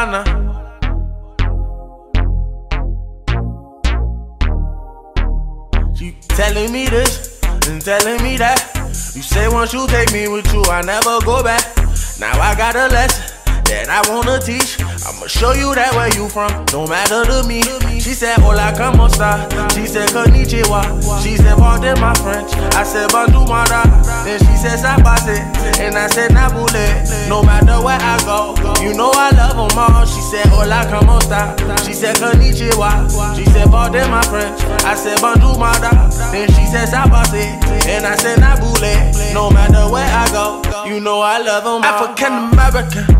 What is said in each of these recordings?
Voilà. You telling me this and telling me that. You say once you take me with you, I never go back. Now I got a lesson that I wanna teach. I'ma show you that where you from, no matter to me. She said, Hola, como esta? She said, Konnichiwa. She said, Pardon my French. I said, Bandu Mara. Then she said, Sabase. And I said, Nabule. No matter where I go, you know I love them all. She said, Hola, como esta? She said, Konnichiwa. She said, Pardon my French. I said, Bandu Mara. Then she said, Sabase. And I said, Nabule. No matter where I go, you know I love them all. African American,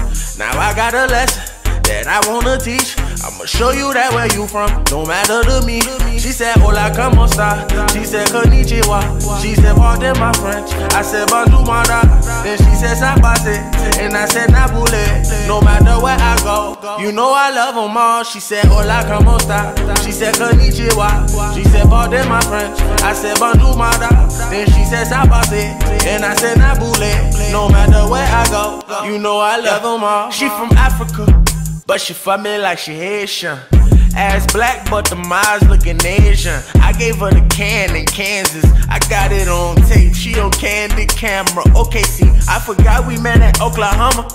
Now I got a lesson that I wanna teach. I'ma show you that where you from, no matter to me. She said, Hola, como esta? She said, Konnichiwa. She said, Pardon my French. I said, Bandu Mara. Then she said, Sabase. And I said, Nabule. No matter where I go, you know I love them all. She said, Hola, como esta? She said, Konnichiwa. She said, Pardon my French. I said, Bandu Mara. Then she said, Sabase. And I said, Nabule. No matter go, you know I love them all. She from Africa. But she fuck me like she Haitian. Ass black, but the eyes looking Asian. I gave her the can in Kansas. I got it on tape. She on candid camera. Okay, see, I forgot we met at Oklahoma.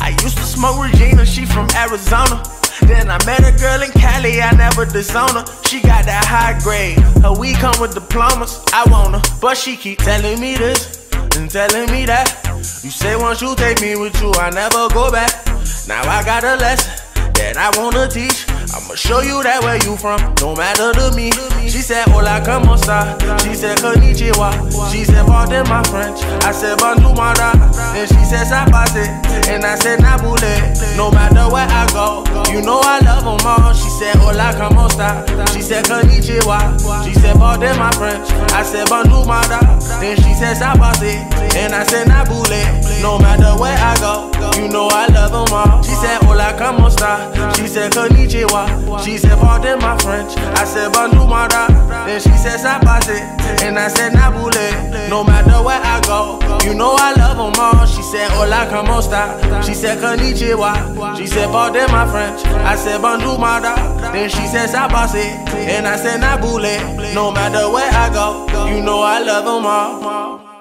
I used to smoke Regina. She from Arizona. Then I met a girl in Cali, I never disown her. She got that high grade. Her weed come with diplomas. I want her, but she keep telling me this and telling me that. You say once you take me with you, I never go back. Now I got a lesson that I wanna teach. I'ma show you that where you from, no matter to me. She said, Hola, como esta? She said, Konnichiwa. She said, Pardon my French. I said, Bandu Mara. Then she said, Sabase. And I said, Nabule. No matter where I go, you know I love them all. She said, Hola, como esta? She said, Konnichiwa. She said, Pardon my French. I said, Bandu Mara. Then she said, Sabase. And I said, Nabule. No matter where I go, you know I love them all. She said, Hola, como esta? She said, Konnichiwa. She said, Pardon my French. I said, Bandu Mara. Then she said, Sabase. And I said, Nabule. No matter where I go, you know I love them all. She said, Hola, como esta? She said, Konnichiwa. She said, Pardon my French. I said, Bandu Mara. Then she said, Sabase. And I said, Nabule. No matter where I go, you know I love them all.